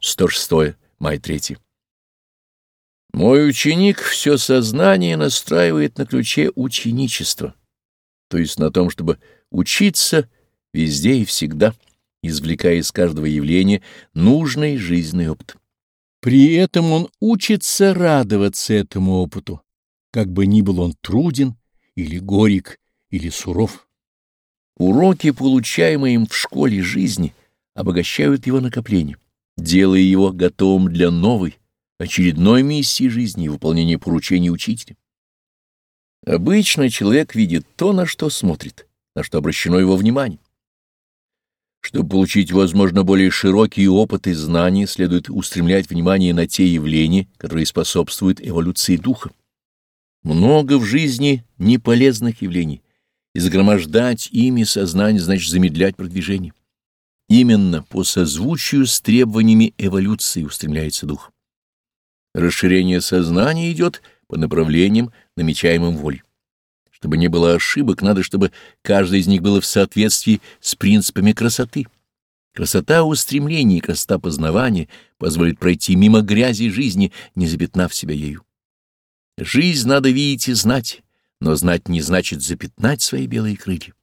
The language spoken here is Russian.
106 май 3. Мой ученик все сознание настраивает на ключе ученичества, то есть на том, чтобы учиться везде и всегда, извлекая из каждого явления нужный жизненный опыт. При этом он учится радоваться этому опыту, как бы ни был он труден или горек или суров. Уроки, получаемые им в школе жизни, обогащают его накопление, делая его готовым для новой, очередной миссии жизни и выполнения поручений учителя. Обычно человек видит то, на что смотрит, на что обращено его внимание. Чтобы получить, возможно, более широкий опыт и знания, следует устремлять внимание на те явления, которые способствуют эволюции духа. Много в жизни неполезных явлений, и загромождать ими сознание значит замедлять продвижение. Именно по созвучию с требованиями эволюции устремляется дух. Расширение сознания идет по направлениям, намечаемым волей. Чтобы не было ошибок, надо, чтобы каждое из них было в соответствии с принципами красоты. Красота устремлений красота познавания позволит пройти мимо грязи жизни, не запятнав себя ею. Жизнь надо видеть и знать, но знать не значит запятнать свои белые крылья.